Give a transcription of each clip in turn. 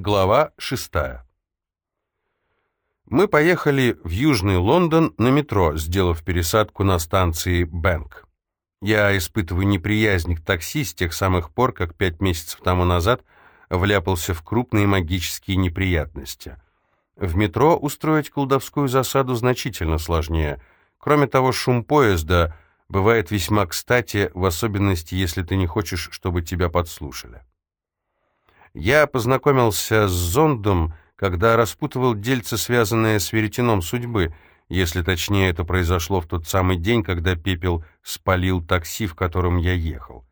Глава шестая. Мы поехали в Южный Лондон на метро, сделав пересадку на станции Бэнк. Я испытываю неприязнь к такси с тех самых пор, как пять месяцев тому назад вляпался в крупные магические неприятности. В метро устроить колдовскую засаду значительно сложнее. Кроме того, шум поезда бывает весьма кстати, в особенности, если ты не хочешь, чтобы тебя подслушали. Я познакомился с зондом, когда распутывал дельце, связанное с веретеном судьбы, если точнее, это произошло в тот самый день, когда пепел спалил такси, в котором я ехал.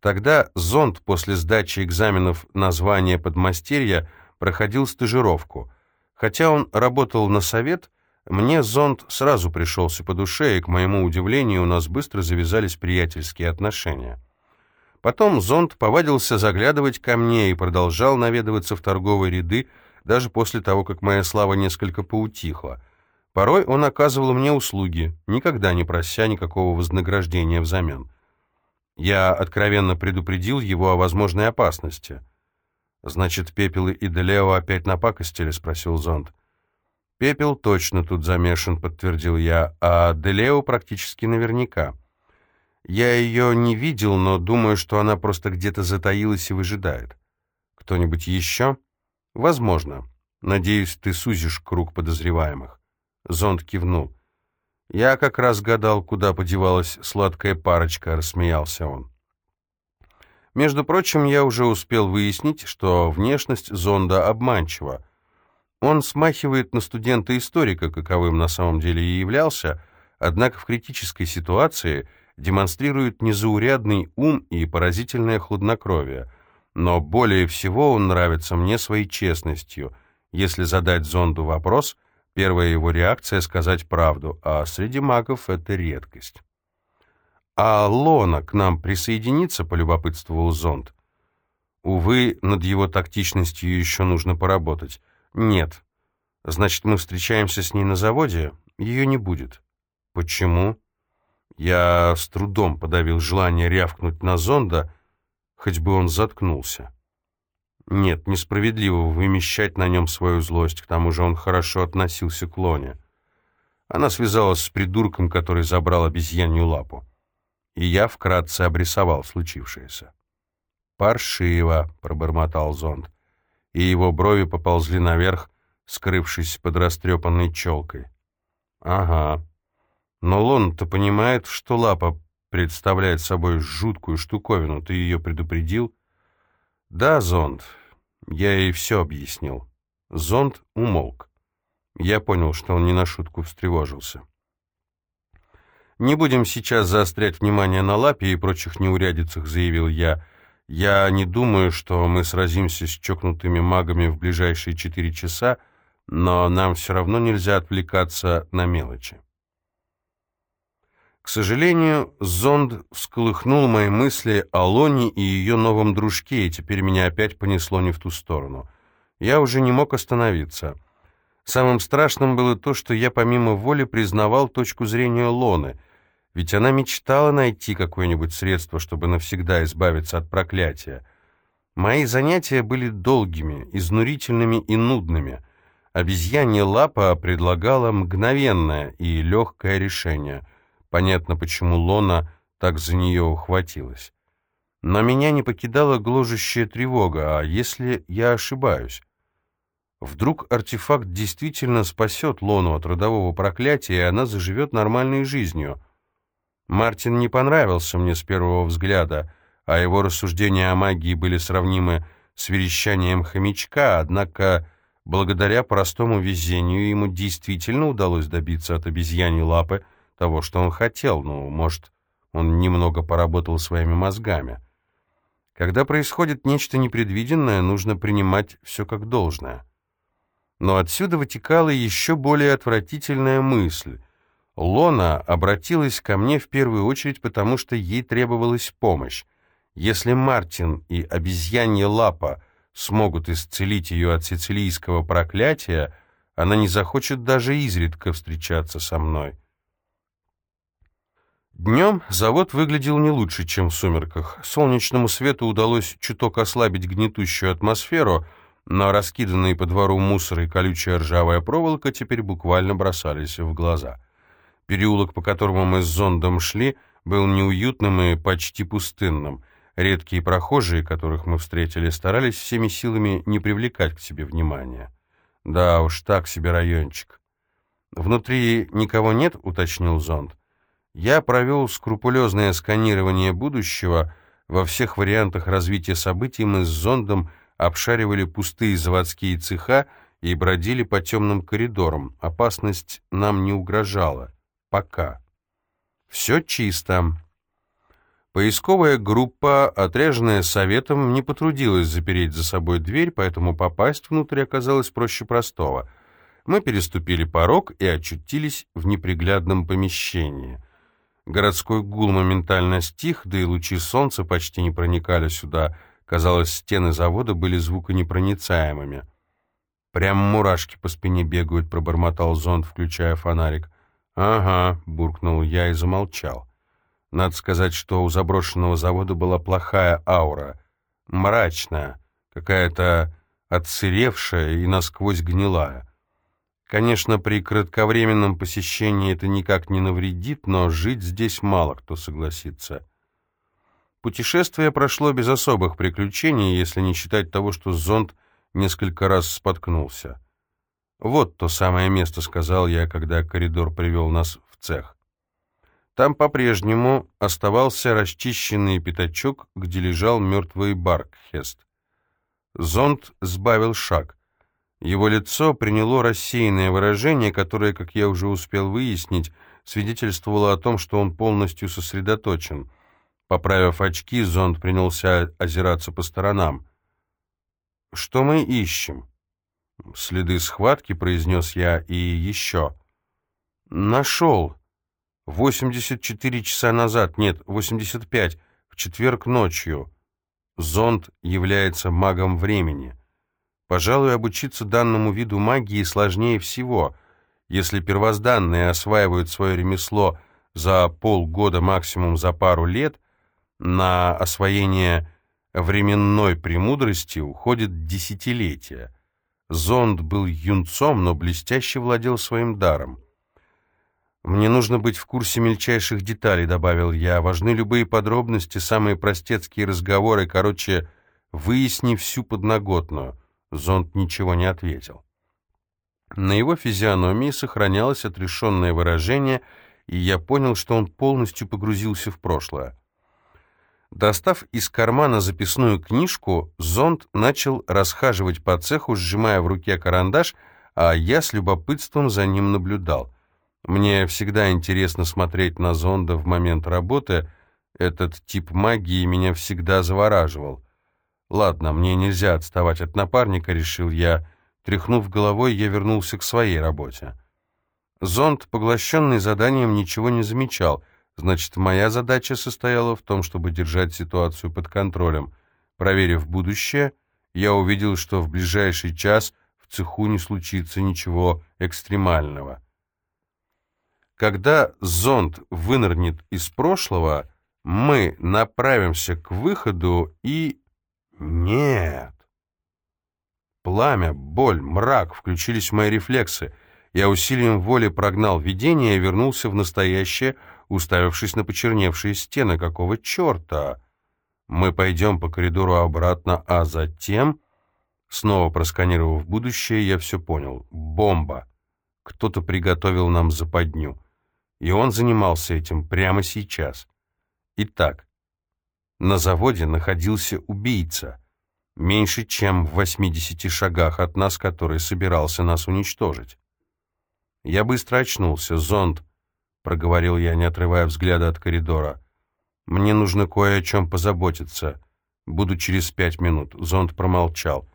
Тогда зонд после сдачи экзаменов на звание подмастерья проходил стажировку. Хотя он работал на совет, мне зонд сразу пришелся по душе, и, к моему удивлению, у нас быстро завязались приятельские отношения. Потом зонд повадился заглядывать ко мне и продолжал наведываться в торговые ряды, даже после того, как моя слава несколько поутихла. Порой он оказывал мне услуги, никогда не прося никакого вознаграждения взамен. Я откровенно предупредил его о возможной опасности. «Значит, Пепел и Делео опять напакостили?» — спросил зонд. «Пепел точно тут замешан», — подтвердил я, — «а Делео практически наверняка». Я ее не видел, но думаю, что она просто где-то затаилась и выжидает. Кто-нибудь еще? Возможно. Надеюсь, ты сузишь круг подозреваемых. Зонд кивнул. Я как раз гадал, куда подевалась сладкая парочка, рассмеялся он. Между прочим, я уже успел выяснить, что внешность зонда обманчива. Он смахивает на студента-историка, каковым на самом деле и являлся, однако в критической ситуации — демонстрирует незаурядный ум и поразительное хладнокровие. Но более всего он нравится мне своей честностью. Если задать зонду вопрос, первая его реакция — сказать правду, а среди магов это редкость. «А Лона к нам присоединится?» — полюбопытствовал зонд. «Увы, над его тактичностью еще нужно поработать». «Нет». «Значит, мы встречаемся с ней на заводе?» «Ее не будет». «Почему?» Я с трудом подавил желание рявкнуть на зонда, хоть бы он заткнулся. Нет, несправедливо вымещать на нем свою злость, к тому же он хорошо относился к Лоне. Она связалась с придурком, который забрал обезьянью лапу. И я вкратце обрисовал случившееся. «Паршиво», — пробормотал зонд, и его брови поползли наверх, скрывшись под растрепанной челкой. «Ага, но Лон-то понимает, что лапа представляет собой жуткую штуковину. Ты ее предупредил? Да, зонд. Я ей все объяснил. Зонд умолк. Я понял, что он не на шутку встревожился. «Не будем сейчас заострять внимание на лапе и прочих неурядицах», — заявил я. «Я не думаю, что мы сразимся с чокнутыми магами в ближайшие четыре часа, но нам все равно нельзя отвлекаться на мелочи». К сожалению, зонд всколыхнул мои мысли о Лоне и ее новом дружке, и теперь меня опять понесло не в ту сторону. Я уже не мог остановиться. Самым страшным было то, что я помимо воли признавал точку зрения Лоны, ведь она мечтала найти какое-нибудь средство, чтобы навсегда избавиться от проклятия. Мои занятия были долгими, изнурительными и нудными. Обезьянья лапа предлагала мгновенное и легкое решение — Понятно, почему Лона так за нее ухватилась. Но меня не покидала гложущая тревога, а если я ошибаюсь? Вдруг артефакт действительно спасет Лону от родового проклятия, и она заживет нормальной жизнью. Мартин не понравился мне с первого взгляда, а его рассуждения о магии были сравнимы с верещанием хомячка, однако благодаря простому везению ему действительно удалось добиться от обезьяни лапы того, что он хотел, ну, может, он немного поработал своими мозгами. Когда происходит нечто непредвиденное, нужно принимать все как должное. Но отсюда вытекала еще более отвратительная мысль. Лона обратилась ко мне в первую очередь, потому что ей требовалась помощь. Если Мартин и обезьянья Лапа смогут исцелить ее от сицилийского проклятия, она не захочет даже изредка встречаться со мной. Днем завод выглядел не лучше, чем в сумерках. Солнечному свету удалось чуток ослабить гнетущую атмосферу, но раскиданные по двору мусор и колючая ржавая проволока теперь буквально бросались в глаза. Переулок, по которому мы с зондом шли, был неуютным и почти пустынным. Редкие прохожие, которых мы встретили, старались всеми силами не привлекать к себе внимания. Да уж, так себе райончик. «Внутри никого нет?» — уточнил зонд. Я провел скрупулезное сканирование будущего. Во всех вариантах развития событий мы с зондом обшаривали пустые заводские цеха и бродили по темным коридорам. Опасность нам не угрожала. Пока. Все чисто. Поисковая группа, отряженная советом, не потрудилась запереть за собой дверь, поэтому попасть внутрь оказалось проще простого. Мы переступили порог и очутились в неприглядном помещении. Городской гул моментально стих, да и лучи солнца почти не проникали сюда. Казалось, стены завода были звуконепроницаемыми. «Прям мурашки по спине бегают», — пробормотал зонд, включая фонарик. «Ага», — буркнул я и замолчал. Надо сказать, что у заброшенного завода была плохая аура. Мрачная, какая-то отсыревшая и насквозь гнилая. Конечно, при кратковременном посещении это никак не навредит, но жить здесь мало кто согласится. Путешествие прошло без особых приключений, если не считать того, что зонд несколько раз споткнулся. «Вот то самое место», — сказал я, когда коридор привел нас в цех. Там по-прежнему оставался расчищенный пятачок, где лежал мертвый Баркхест. Зонд сбавил шаг. Его лицо приняло рассеянное выражение, которое, как я уже успел выяснить, свидетельствовало о том, что он полностью сосредоточен. Поправив очки, зонд принялся озираться по сторонам. «Что мы ищем?» «Следы схватки», — произнес я, — «и еще». «Нашел», 84 часа назад, нет, 85, в четверг ночью. Зонд является магом времени. Пожалуй, обучиться данному виду магии сложнее всего. Если первозданные осваивают свое ремесло за полгода, максимум за пару лет, на освоение временной премудрости уходит десятилетия. Зонд был юнцом, но блестяще владел своим даром. «Мне нужно быть в курсе мельчайших деталей», — добавил я. «Важны любые подробности, самые простецкие разговоры. Короче, выясни всю подноготную». Зонд ничего не ответил. На его физиономии сохранялось отрешенное выражение, и я понял, что он полностью погрузился в прошлое. Достав из кармана записную книжку, зонд начал расхаживать по цеху, сжимая в руке карандаш, а я с любопытством за ним наблюдал — мне всегда интересно смотреть на зонда в момент работы. Этот тип магии меня всегда завораживал. Ладно, мне нельзя отставать от напарника, решил я. Тряхнув головой, я вернулся к своей работе. Зонд, поглощенный заданием, ничего не замечал. Значит, моя задача состояла в том, чтобы держать ситуацию под контролем. Проверив будущее, я увидел, что в ближайший час в цеху не случится ничего экстремального. Когда зонд вынырнет из прошлого, мы направимся к выходу и... Нет. Пламя, боль, мрак включились в мои рефлексы. Я усилием воли прогнал видение и вернулся в настоящее, уставившись на почерневшие стены. Какого черта? Мы пойдем по коридору обратно, а затем... Снова просканировав будущее, я все понял. Бомба. Кто-то приготовил нам западню. И он занимался этим прямо сейчас. Итак, на заводе находился убийца, меньше чем в 80 шагах от нас, который собирался нас уничтожить. Я быстро очнулся. «Зонд», — проговорил я, не отрывая взгляда от коридора. «Мне нужно кое о чем позаботиться. Буду через пять минут». Зонд промолчал.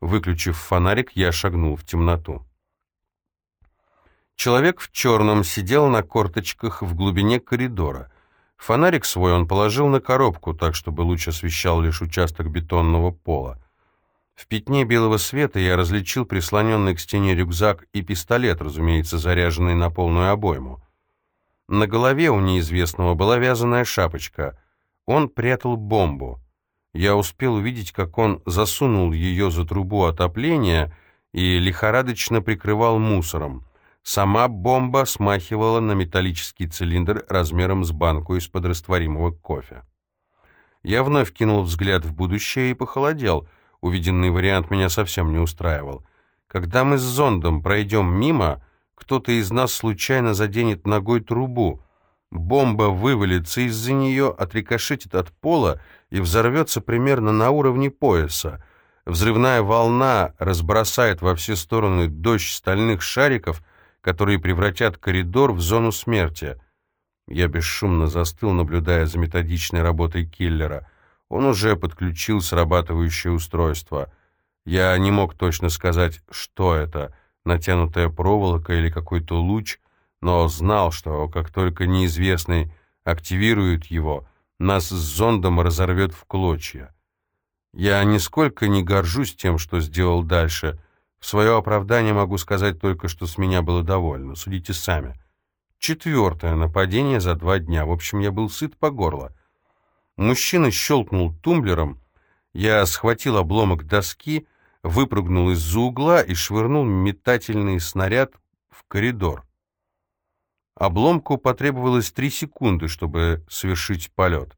Выключив фонарик, я шагнул в темноту. Человек в черном сидел на корточках в глубине коридора. Фонарик свой он положил на коробку, так чтобы луч освещал лишь участок бетонного пола. В пятне белого света я различил прислоненный к стене рюкзак и пистолет, разумеется, заряженный на полную обойму. На голове у неизвестного была вязаная шапочка. Он прятал бомбу. Я успел увидеть, как он засунул ее за трубу отопления и лихорадочно прикрывал мусором. Сама бомба смахивала на металлический цилиндр размером с банку из-под растворимого кофе. Я вновь кинул взгляд в будущее и похолодел. Увиденный вариант меня совсем не устраивал. Когда мы с зондом пройдем мимо, кто-то из нас случайно заденет ногой трубу. Бомба вывалится из-за нее, отрикошетит от пола и взорвется примерно на уровне пояса. Взрывная волна разбросает во все стороны дождь стальных шариков, которые превратят коридор в зону смерти. Я бесшумно застыл, наблюдая за методичной работой киллера. Он уже подключил срабатывающее устройство. Я не мог точно сказать, что это, натянутая проволока или какой-то луч, но знал, что как только неизвестный активирует его, нас с зондом разорвет в клочья. Я нисколько не горжусь тем, что сделал дальше. В свое оправдание могу сказать только, что с меня было довольно. Судите сами. Четвертое нападение за два дня. В общем, я был сыт по горло. Мужчина щелкнул тумблером. Я схватил обломок доски, выпрыгнул из-за угла и швырнул метательный снаряд в коридор. Обломку потребовалось три секунды, чтобы совершить полет.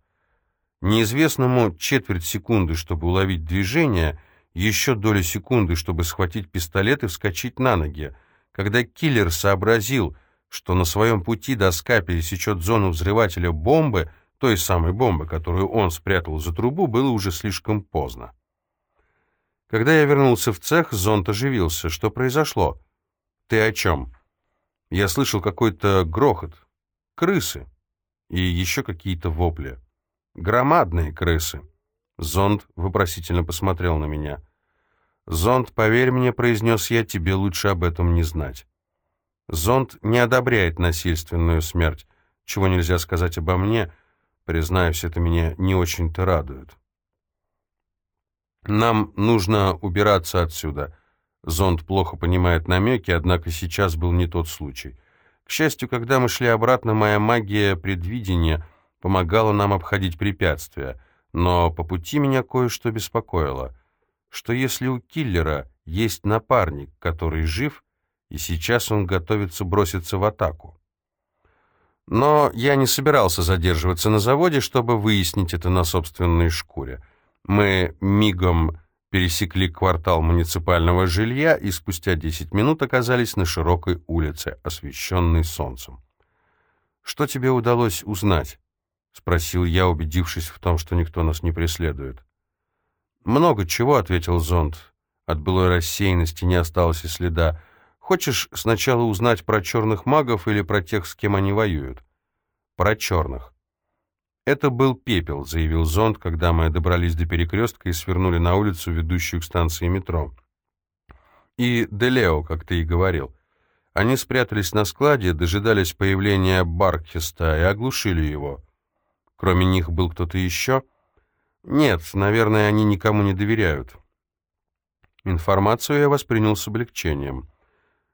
Неизвестному четверть секунды, чтобы уловить движение, еще доля секунды, чтобы схватить пистолет и вскочить на ноги. Когда киллер сообразил, что на своем пути доска пересечет зону взрывателя бомбы, той самой бомбы, которую он спрятал за трубу, было уже слишком поздно. Когда я вернулся в цех, зонт оживился. Что произошло? Ты о чем? Я слышал какой-то грохот. Крысы. И еще какие-то вопли. Громадные крысы. Зонд вопросительно посмотрел на меня. «Зонд, поверь мне, — произнес я, — тебе лучше об этом не знать». Зонд не одобряет насильственную смерть, чего нельзя сказать обо мне. Признаюсь, это меня не очень-то радует. Нам нужно убираться отсюда. Зонд плохо понимает намеки, однако сейчас был не тот случай. К счастью, когда мы шли обратно, моя магия предвидения помогала нам обходить препятствия, но по пути меня кое-что беспокоило. Что если у киллера есть напарник, который жив, и сейчас он готовится броситься в атаку. Но я не собирался задерживаться на заводе, чтобы выяснить это на собственной шкуре. Мы мигом пересекли квартал муниципального жилья и спустя 10 минут оказались на широкой улице, освещенной солнцем. «Что тебе удалось узнать?» — спросил я, убедившись в том, что никто нас не преследует. «Много чего», — ответил зонд. От былой рассеянности не осталось и следа. Хочешь сначала узнать про черных магов или про тех, с кем они воюют? Про черных. Это был пепел, заявил зонд, когда мы добрались до перекрестка и свернули на улицу, ведущую к станции метро. И Делео, как ты и говорил. Они спрятались на складе, дожидались появления Баркхеста и оглушили его. Кроме них был кто-то еще? Нет, наверное, они никому не доверяют. Информацию я воспринял с облегчением.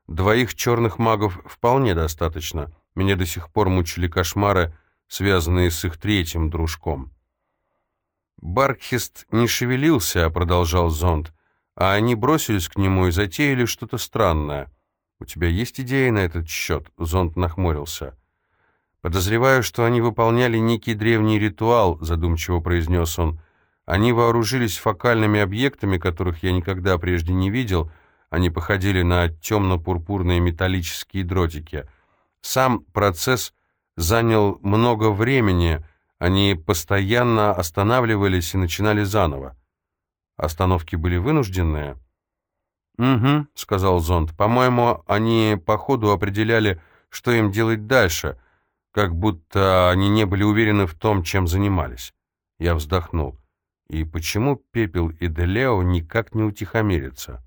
Двоих черных магов вполне достаточно. Меня до сих пор мучили кошмары, связанные с их третьим дружком. Баркхест не шевелился, продолжал зонд, а они бросились к нему и затеяли что-то странное. «У тебя есть идея на этот счет?» — зонд нахмурился. «Подозреваю, что они выполняли некий древний ритуал», — задумчиво произнес он. «Они вооружились фокальными объектами, которых я никогда прежде не видел, — они походили на темно-пурпурные металлические дротики. Сам процесс занял много времени, они постоянно останавливались и начинали заново. Остановки были вынужденные? «Угу», — сказал Зонд. «По-моему, они по ходу определяли, что им делать дальше, как будто они не были уверены в том, чем занимались». Я вздохнул. «И почему Пепел и Делео никак не утихомирятся?»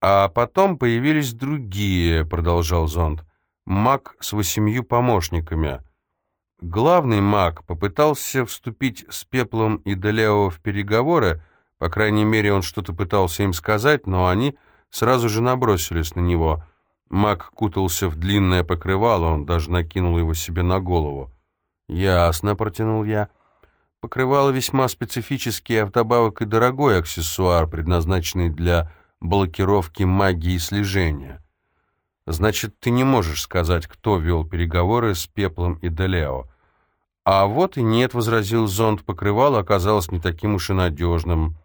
А потом появились другие, продолжал Зонд. Маг с восемью помощниками. Главный маг попытался вступить с Пеплом и Делео в переговоры, по крайней мере, он что-то пытался им сказать, но они сразу же набросились на него. Маг кутался в длинное покрывало, он даже накинул его себе на голову. «Ясно», — протянул я. Покрывало весьма специфический, а вдобавок и дорогой аксессуар, предназначенный для блокировки магии слежения. Значит, ты не можешь сказать, кто вел переговоры с Пеплом и Делео. А вот и нет, — возразил зонд, — покрывало оказалось не таким уж и надежным.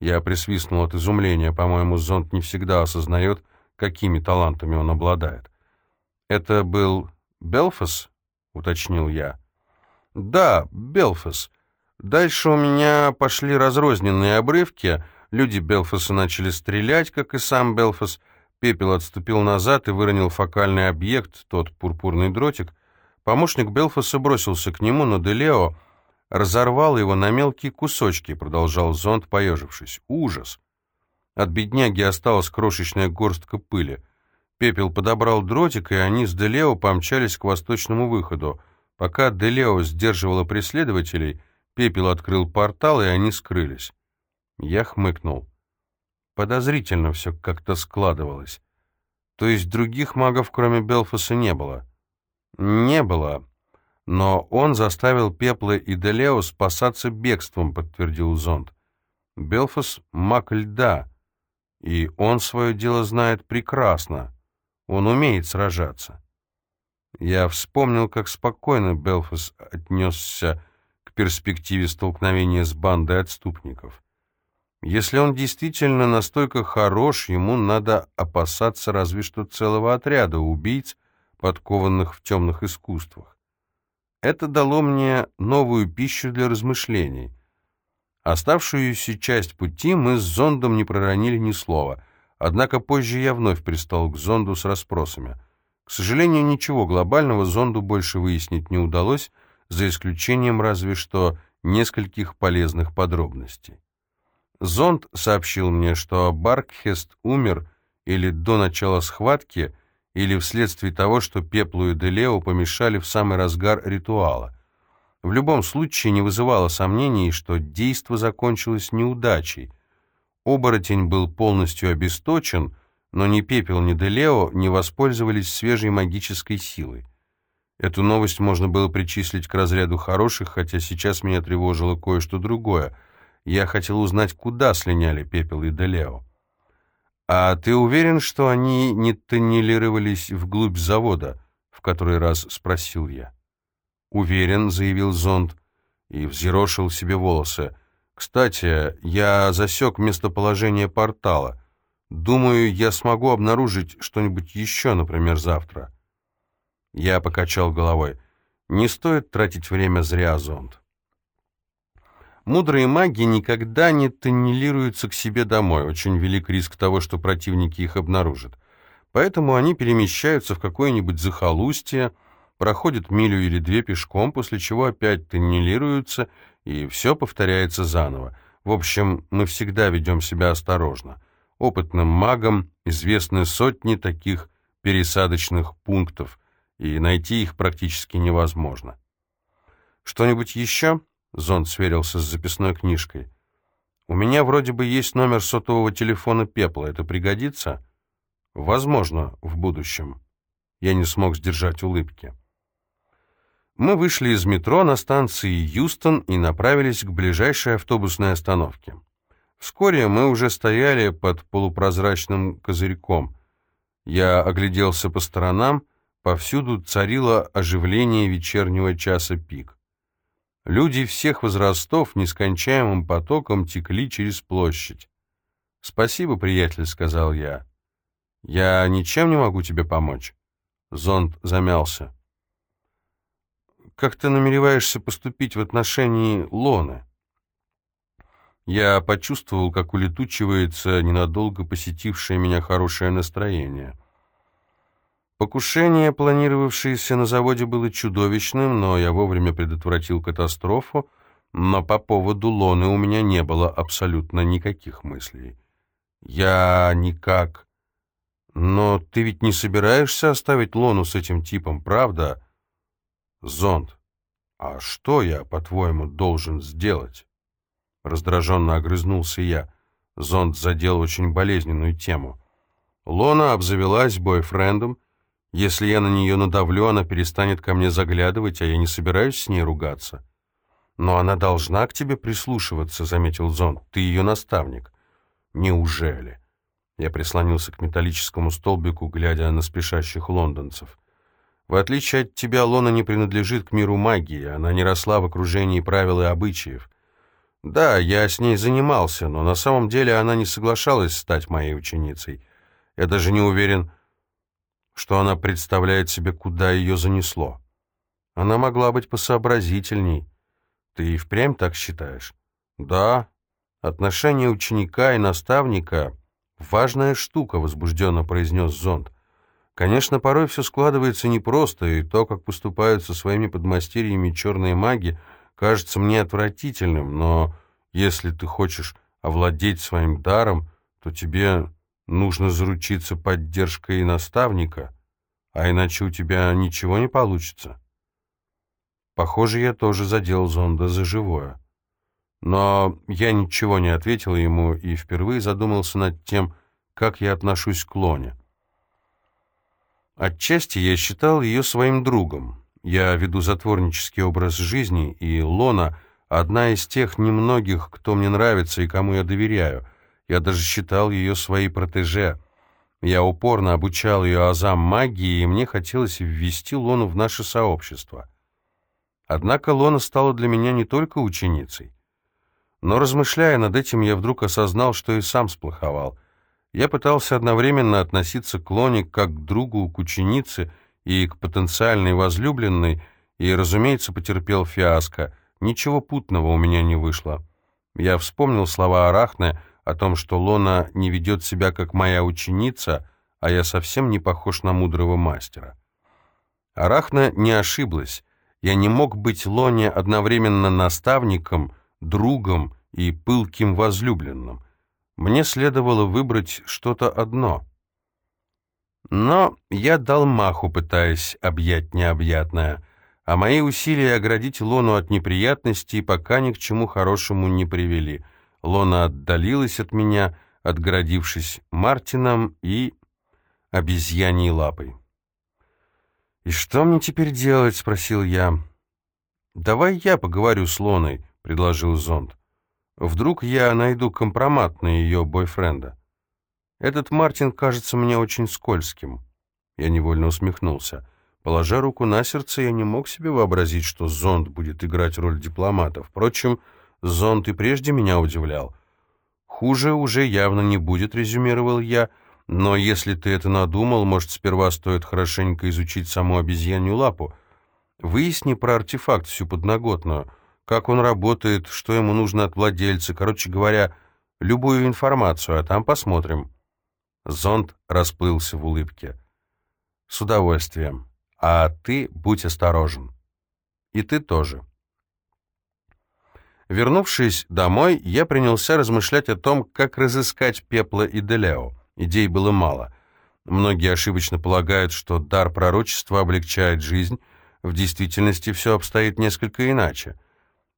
Я присвистнул от изумления. По-моему, зонд не всегда осознает, какими талантами он обладает. «Это был Белфас?» — уточнил я. «Да, Белфас. Дальше у меня пошли разрозненные обрывки. Люди Белфаса начали стрелять, как и сам Белфас. Пепел отступил назад и выронил фокальный объект, тот пурпурный дротик. Помощник Белфаса бросился к нему, но Делео разорвал его на мелкие кусочки, продолжал зонд, поежившись. Ужас! От бедняги осталась крошечная горстка пыли. Пепел подобрал дротик, и они с Делео помчались к восточному выходу. Пока Делео сдерживала преследователей, Пепел открыл портал, и они скрылись. Я хмыкнул. Подозрительно все как-то складывалось. То есть других магов, кроме Белфаса, не было? Не было. Но он заставил Пепла и Делео спасаться бегством, подтвердил Зонд. Белфас — маг льда, и он свое дело знает прекрасно. Он умеет сражаться. Я вспомнил, как спокойно Белфас отнесся к перспективе столкновения с бандой отступников. Если он действительно настолько хорош, ему надо опасаться разве что целого отряда убийц, подкованных в темных искусствах. Это дало мне новую пищу для размышлений. Оставшуюся часть пути мы с зондом не проронили ни слова, однако позже я вновь пристал к зонду с расспросами. К сожалению, ничего глобального зонду больше выяснить не удалось, за исключением разве что нескольких полезных подробностей. Зонд сообщил мне, что Баркхест умер или до начала схватки, или вследствие того, что Пеплу и Делео помешали в самый разгар ритуала. В любом случае не вызывало сомнений, что действо закончилось неудачей. Оборотень был полностью обесточен, но ни Пепел, ни Делео не воспользовались свежей магической силой. Эту новость можно было причислить к разряду хороших, хотя сейчас меня тревожило кое-что другое — я хотел узнать, куда слиняли Пепел и Делео. «А ты уверен, что они не тоннелировались вглубь завода?» — в который раз спросил я. «Уверен», — заявил Зонд и взъерошил себе волосы. «Кстати, я засек местоположение портала. Думаю, я смогу обнаружить что-нибудь еще, например, завтра». Я покачал головой. «Не стоит тратить время зря, Зонд. Мудрые маги никогда не тоннелируются к себе домой, очень велик риск того, что противники их обнаружат. Поэтому они перемещаются в какое-нибудь захолустье, проходят милю или две пешком, после чего опять тоннелируются, и все повторяется заново. В общем, мы всегда ведем себя осторожно. Опытным магам известны сотни таких пересадочных пунктов, и найти их практически невозможно. Что-нибудь еще? Зонд сверился с записной книжкой. «У меня вроде бы есть номер сотового телефона Пепла. Это пригодится?» «Возможно, в будущем». Я не смог сдержать улыбки. Мы вышли из метро на станции Юстон и направились к ближайшей автобусной остановке. Вскоре мы уже стояли под полупрозрачным козырьком. Я огляделся по сторонам, повсюду царило оживление вечернего часа пик. Люди всех возрастов нескончаемым потоком текли через площадь. «Спасибо, приятель», — сказал я. «Я ничем не могу тебе помочь?» Зонд замялся. «Как ты намереваешься поступить в отношении Лоны?» Я почувствовал, как улетучивается ненадолго посетившее меня хорошее настроение — Покушение, планировавшееся на заводе, было чудовищным, но я вовремя предотвратил катастрофу, но по поводу Лоны у меня не было абсолютно никаких мыслей. Я никак... Но ты ведь не собираешься оставить Лону с этим типом, правда? Зонд, а что я, по-твоему, должен сделать? Раздраженно огрызнулся я. Зонд задел очень болезненную тему. Лона обзавелась бойфрендом, если я на нее надавлю, она перестанет ко мне заглядывать, а я не собираюсь с ней ругаться. «Но она должна к тебе прислушиваться», — заметил Зонт. «Ты ее наставник». «Неужели?» Я прислонился к металлическому столбику, глядя на спешащих лондонцев. «В отличие от тебя, Лона не принадлежит к миру магии, она не росла в окружении правил и обычаев. Да, я с ней занимался, но на самом деле она не соглашалась стать моей ученицей. Я даже не уверен, что она представляет себе, куда ее занесло. Она могла быть посообразительней». Ты и впрямь так считаешь? Да. Отношения ученика и наставника — важная штука, возбужденно произнес Зонд. Конечно, порой все складывается непросто, и то, как поступают со своими подмастерьями черные маги, кажется мне отвратительным, но если ты хочешь овладеть своим даром, то тебе нужно заручиться поддержкой наставника, а иначе у тебя ничего не получится. Похоже, я тоже задел зонда за живое. Но я ничего не ответил ему и впервые задумался над тем, как я отношусь к Лоне. Отчасти я считал ее своим другом. Я веду затворнический образ жизни, и Лона — одна из тех немногих, кто мне нравится и кому я доверяю. Я даже считал ее своей протеже. Я упорно обучал ее азам магии, и мне хотелось ввести Лону в наше сообщество — Однако Лона стала для меня не только ученицей. Но, размышляя над этим, я вдруг осознал, что и сам сплоховал. Я пытался одновременно относиться к Лоне как к другу, к ученице и к потенциальной возлюбленной, и, разумеется, потерпел фиаско. Ничего путного у меня не вышло. Я вспомнил слова Арахны о том, что Лона не ведет себя как моя ученица, а я совсем не похож на мудрого мастера. Арахна не ошиблась. Я не мог быть Лоне одновременно наставником, другом и пылким возлюбленным. Мне следовало выбрать что-то одно. Но я дал маху, пытаясь объять необъятное, а мои усилия оградить Лону от неприятностей пока ни к чему хорошему не привели. Лона отдалилась от меня, отгородившись Мартином и обезьяньей лапой. «И что мне теперь делать?» — спросил я. «Давай я поговорю с Лоной», — предложил Зонд. «Вдруг я найду компромат на ее бойфренда. Этот Мартин кажется мне очень скользким». Я невольно усмехнулся. Положа руку на сердце, я не мог себе вообразить, что Зонд будет играть роль дипломата. Впрочем, Зонд и прежде меня удивлял. «Хуже уже явно не будет», — резюмировал я, — но если ты это надумал, может, сперва стоит хорошенько изучить саму обезьянью лапу. Выясни про артефакт всю подноготную, как он работает, что ему нужно от владельца, короче говоря, любую информацию, а там посмотрим». Зонд расплылся в улыбке. «С удовольствием. А ты будь осторожен. И ты тоже». Вернувшись домой, я принялся размышлять о том, как разыскать Пепла и Делео. Идей было мало. Многие ошибочно полагают, что дар пророчества облегчает жизнь. В действительности все обстоит несколько иначе.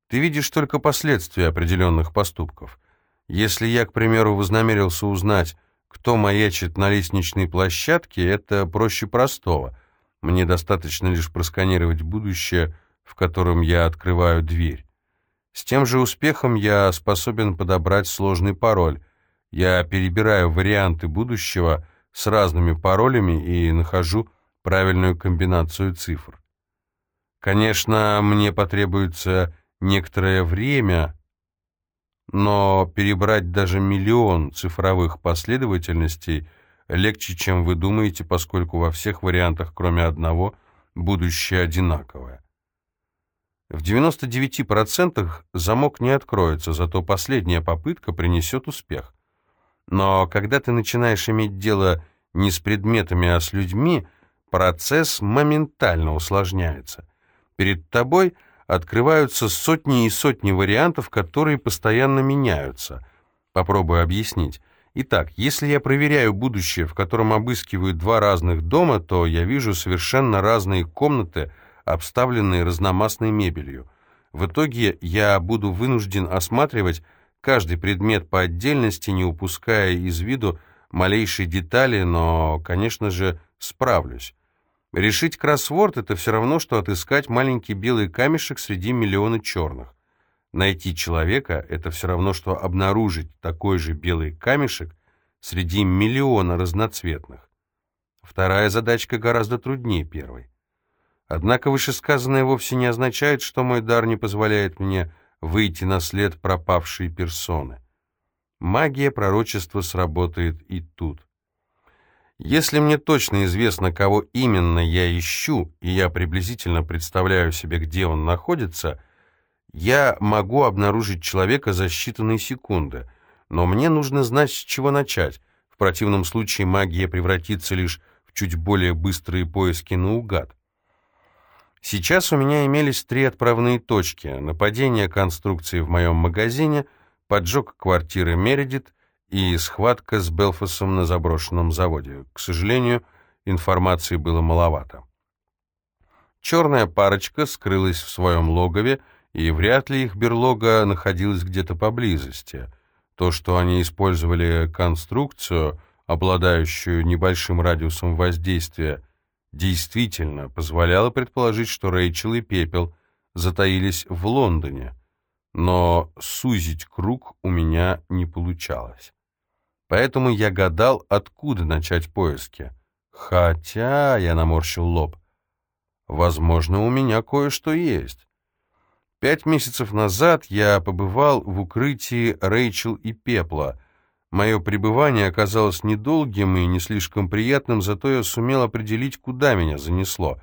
Ты видишь только последствия определенных поступков. Если я, к примеру, вознамерился узнать, кто маячит на лестничной площадке, это проще простого. Мне достаточно лишь просканировать будущее, в котором я открываю дверь. С тем же успехом я способен подобрать сложный пароль, я перебираю варианты будущего с разными паролями и нахожу правильную комбинацию цифр. Конечно, мне потребуется некоторое время, но перебрать даже миллион цифровых последовательностей легче, чем вы думаете, поскольку во всех вариантах, кроме одного, будущее одинаковое. В 99% замок не откроется, зато последняя попытка принесет успех. Но когда ты начинаешь иметь дело не с предметами, а с людьми, процесс моментально усложняется. Перед тобой открываются сотни и сотни вариантов, которые постоянно меняются. Попробую объяснить. Итак, если я проверяю будущее, в котором обыскиваю два разных дома, то я вижу совершенно разные комнаты, обставленные разномастной мебелью. В итоге я буду вынужден осматривать каждый предмет по отдельности, не упуская из виду малейшей детали, но, конечно же, справлюсь. Решить кроссворд — это все равно, что отыскать маленький белый камешек среди миллиона черных. Найти человека — это все равно, что обнаружить такой же белый камешек среди миллиона разноцветных. Вторая задачка гораздо труднее первой. Однако вышесказанное вовсе не означает, что мой дар не позволяет мне выйти на след пропавшей персоны. Магия пророчества сработает и тут. Если мне точно известно, кого именно я ищу, и я приблизительно представляю себе, где он находится, я могу обнаружить человека за считанные секунды, но мне нужно знать, с чего начать. В противном случае магия превратится лишь в чуть более быстрые поиски наугад. Сейчас у меня имелись три отправные точки. Нападение конструкции в моем магазине, поджог квартиры Мередит и схватка с Белфасом на заброшенном заводе. К сожалению, информации было маловато. Черная парочка скрылась в своем логове, и вряд ли их берлога находилась где-то поблизости. То, что они использовали конструкцию, обладающую небольшим радиусом воздействия, действительно позволяло предположить, что Рэйчел и Пепел затаились в Лондоне, но сузить круг у меня не получалось. Поэтому я гадал, откуда начать поиски. Хотя, я наморщил лоб, возможно, у меня кое-что есть. Пять месяцев назад я побывал в укрытии Рэйчел и Пепла — Мое пребывание оказалось недолгим и не слишком приятным, зато я сумел определить, куда меня занесло.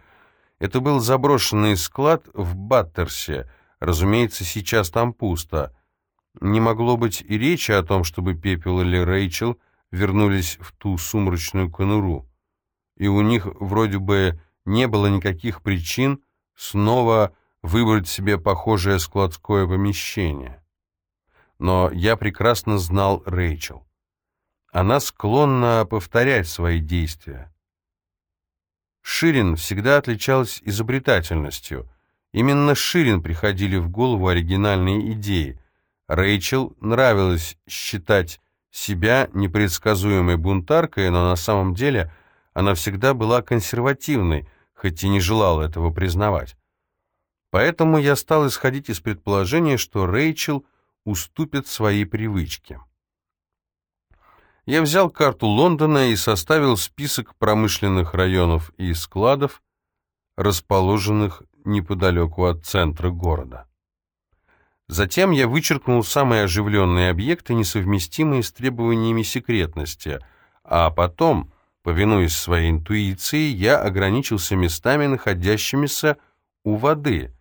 Это был заброшенный склад в Баттерсе. Разумеется, сейчас там пусто. Не могло быть и речи о том, чтобы Пепел или Рэйчел вернулись в ту сумрачную конуру. И у них вроде бы не было никаких причин снова выбрать себе похожее складское помещение но я прекрасно знал Рэйчел. Она склонна повторять свои действия. Ширин всегда отличалась изобретательностью. Именно Ширин приходили в голову оригинальные идеи. Рэйчел нравилось считать себя непредсказуемой бунтаркой, но на самом деле она всегда была консервативной, хоть и не желала этого признавать. Поэтому я стал исходить из предположения, что Рэйчел — уступят своей привычке. Я взял карту Лондона и составил список промышленных районов и складов, расположенных неподалеку от центра города. Затем я вычеркнул самые оживленные объекты, несовместимые с требованиями секретности, а потом, повинуясь своей интуиции, я ограничился местами, находящимися у воды,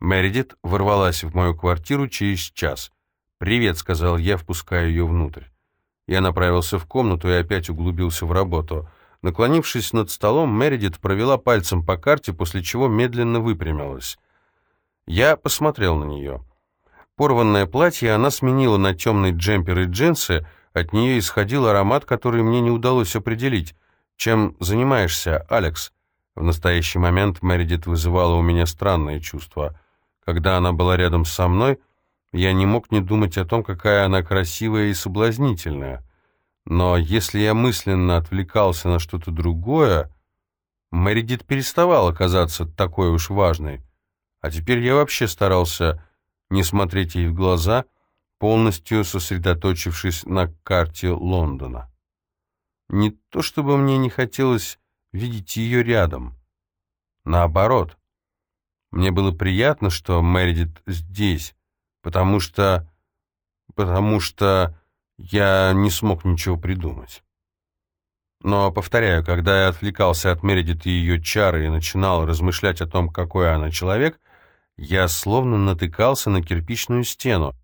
Мередит ворвалась в мою квартиру через час. «Привет», — сказал я, впуская ее внутрь. Я направился в комнату и опять углубился в работу. Наклонившись над столом, Мередит провела пальцем по карте, после чего медленно выпрямилась. Я посмотрел на нее. Порванное платье она сменила на темный джемпер и джинсы, от нее исходил аромат, который мне не удалось определить. «Чем занимаешься, Алекс?» В настоящий момент Мередит вызывала у меня странное чувство — когда она была рядом со мной, я не мог не думать о том, какая она красивая и соблазнительная. Но если я мысленно отвлекался на что-то другое, Мэридит переставала казаться такой уж важной. А теперь я вообще старался не смотреть ей в глаза, полностью сосредоточившись на карте Лондона. Не то чтобы мне не хотелось видеть ее рядом. Наоборот, мне было приятно, что Мэридит здесь, потому что... потому что я не смог ничего придумать. Но, повторяю, когда я отвлекался от Мередит и ее чары и начинал размышлять о том, какой она человек, я словно натыкался на кирпичную стену.